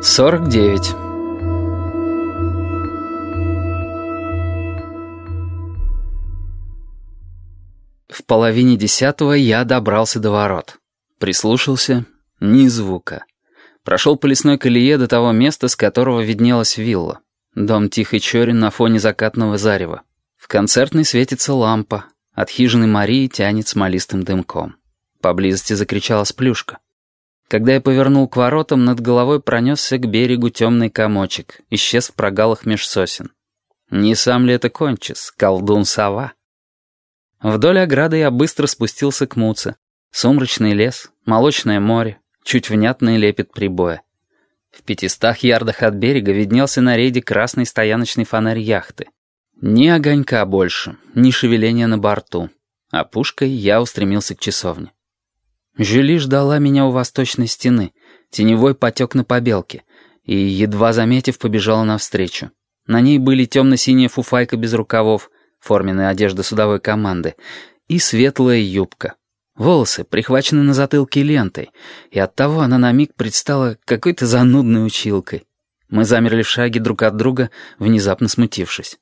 49 В половине десятого я добрался до ворот. Прислушался. Ни звука. Прошел по лесной колее до того места, с которого виднелась вилла. Дом тихий черен на фоне закатного зарева. В концертной светится лампа. От хижины Марии тянет смолистым дымком. Поблизости закричала сплюшка. Когда я повернул к воротам, над головой пронесся к берегу темный комочек, исчез в прогалах меж сосен. Не сам ли это кончис, колдун-сова? Вдоль ограды я быстро спустился к Муце. Сумрачный лес, молочное море, чуть внятный лепет прибоя. В пятистах ярдах от берега виднелся на рейде красный стояночный фонарь яхты. Ни огонька больше, ни шевеления на борту. А пушкой я устремился к часовне. Жюли ждала меня у восточной стены. Теневой потек на побелке. И, едва заметив, побежала навстречу. На ней были темно-синяя фуфайка без рукавов, форменная одежда судовой команды, и светлая юбка. Волосы прихвачены на затылке лентой, и оттого она на миг предстала какой-то занудной училкой. Мы замерли в шаге друг от друга, внезапно смутившись.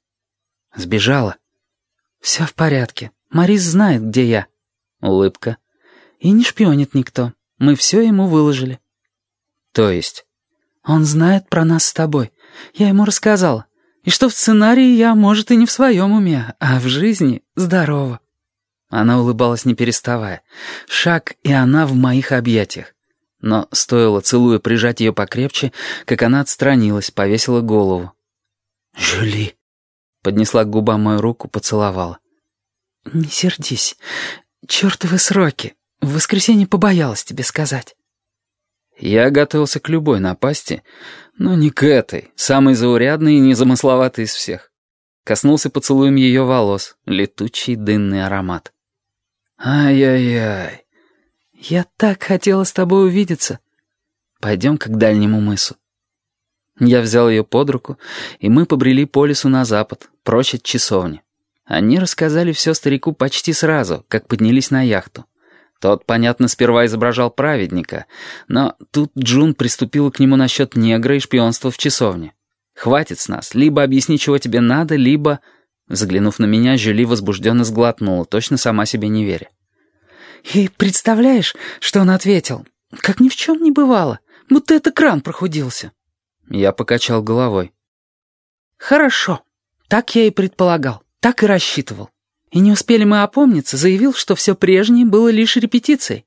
Сбежала. «Все в порядке. Марис знает, где я». Улыбка. «И не шпионит никто. Мы все ему выложили». «То есть?» «Он знает про нас с тобой. Я ему рассказала. И что в сценарии я, может, и не в своем уме, а в жизни здорово». Она улыбалась не переставая. Шаг, и она в моих объятиях. Но стоило, целуя, прижать ее покрепче, как она отстранилась, повесила голову. «Жюли!» Поднесла к губам мою руку, поцеловала. «Не сердись. Чертовы сроки. В воскресенье побоялась тебе сказать». Я готовился к любой напасти, но не к этой, самой заурядной и незамысловатой из всех. Коснулся поцелуем ее волос, летучий дынный аромат. «Ай-яй-яй, я так хотела с тобой увидеться. Пойдем-ка к дальнему мысу». Я взял ее под руку, и мы побрели по лесу на запад, прочь от часовни. Они рассказали все старику почти сразу, как поднялись на яхту. Тот, понятно, сперва изображал праведника, но тут Джун приступила к нему насчет негра и шпионства в часовне. «Хватит с нас, либо объясни, чего тебе надо, либо...» Заглянув на меня, Жюли возбужденно сглотнула, точно сама себе не веря. «И представляешь, что он ответил? Как ни в чем не бывало, будто это кран прохудился». Я покачал головой. «Хорошо. Так я и предполагал, так и рассчитывал. И не успели мы опомниться, заявил, что все прежнее было лишь репетицией.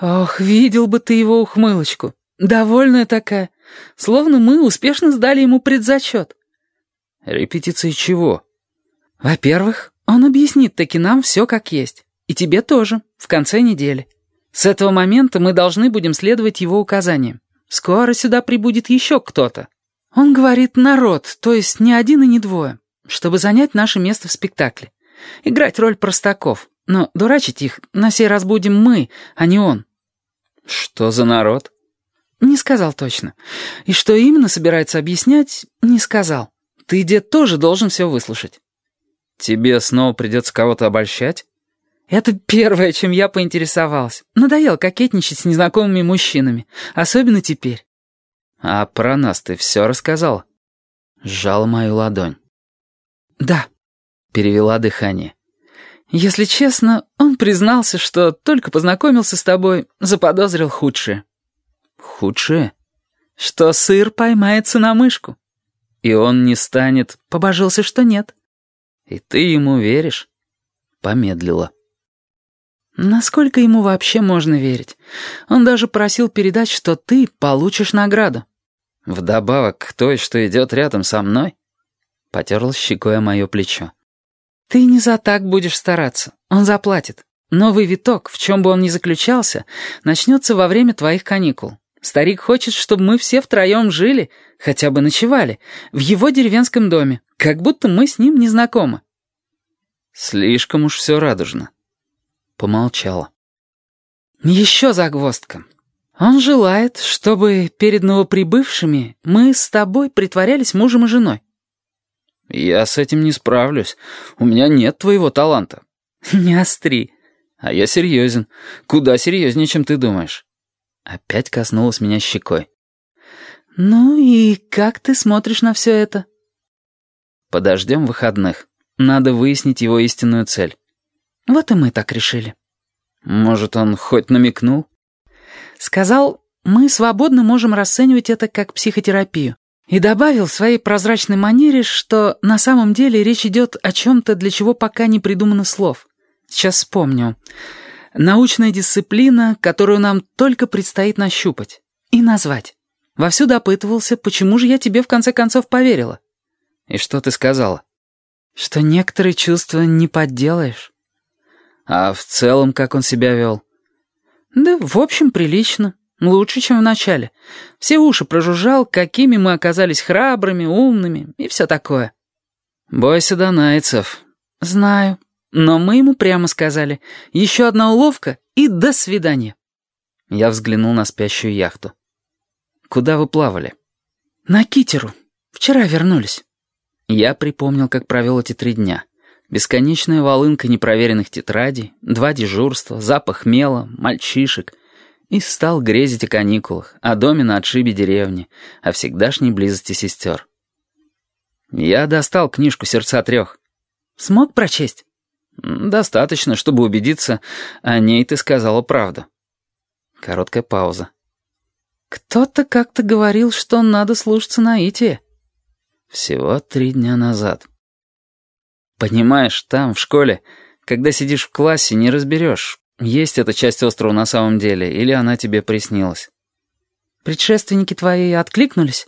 Ох, видел бы ты его ухмылочку. Довольная такая. Словно мы успешно сдали ему предзачет. Репетиции чего? Во-первых, он объяснит таки нам все как есть. И тебе тоже, в конце недели. С этого момента мы должны будем следовать его указаниям. Скоро сюда прибудет еще кто-то. Он говорит «народ», то есть не один и не двое, чтобы занять наше место в спектакле. Играть роль простаков. Но дурачить их на сей раз будем мы, а не он. Что за народ? Не сказал точно. И что именно собирается объяснять, не сказал. Ты, дед, тоже должен все выслушать. Тебе снова придется кого-то обольщать? Это первое, чем я поинтересовалась. Надоело кокетничать с незнакомыми мужчинами, особенно теперь. А про нас ты все рассказал? Сжала мою ладонь. Да, перевела дыхание. Если честно, он признался, что только познакомился с тобой, заподозрил худшее. Худшее? Что сыр поймается на мышку. И он не станет, побожился, что нет. И ты ему веришь? Помедлила. Насколько ему вообще можно верить? Он даже просил передать, что ты получишь награду. Вдобавок к той, что идет рядом со мной, потерла щекой о мое плечо. Ты не за так будешь стараться. Он заплатит. Новый виток, в чем бы он ни заключался, начнется во время твоих каникул. Старик хочет, чтобы мы все втроем жили, хотя бы ночевали, в его деревенском доме, как будто мы с ним не знакомы. Слишком уж все радужно. Помолчала. «Еще загвоздка. Он желает, чтобы перед новоприбывшими мы с тобой притворялись мужем и женой». «Я с этим не справлюсь. У меня нет твоего таланта». «Не остри». «А я серьезен. Куда серьезнее, чем ты думаешь». Опять коснулась меня щекой. «Ну и как ты смотришь на все это?» «Подождем выходных. Надо выяснить его истинную цель». «Вот и мы так решили». «Может, он хоть намекнул?» «Сказал, мы свободно можем расценивать это как психотерапию. И добавил в своей прозрачной манере, что на самом деле речь идет о чем-то, для чего пока не придумано слов. Сейчас вспомню. Научная дисциплина, которую нам только предстоит нащупать и назвать. Вовсю допытывался, почему же я тебе в конце концов поверила. И что ты сказала? Что некоторые чувства не подделаешь. А в целом, как он себя вел? Да, в общем, прилично. Лучше, чем в начале. Все уши прожужжал, какими мы оказались храбрыми, умными и все такое. Бойся донайцев. Знаю. Но мы ему прямо сказали. Еще одна уловка и до свидания. Я взглянул на спящую яхту. «Куда вы плавали?» «На Китеру. Вчера вернулись». Я припомнил, как провел эти три дня. Бесконечная волынка непроверенных тетрадей, два дежурства, запах мела, мальчишек. И стал грезить о каникулах, о доме на отшибе деревни, о всегдашней близости сестер. Я достал книжку «Сердца трех». «Смог прочесть?» «Достаточно, чтобы убедиться, о ней ты сказала правду». Короткая пауза. «Кто-то как-то говорил, что надо слушаться наития». «Всего три дня назад». «Понимаешь, там, в школе, когда сидишь в классе, не разберешь, есть эта часть острова на самом деле, или она тебе приснилась». «Предшественники твои откликнулись?»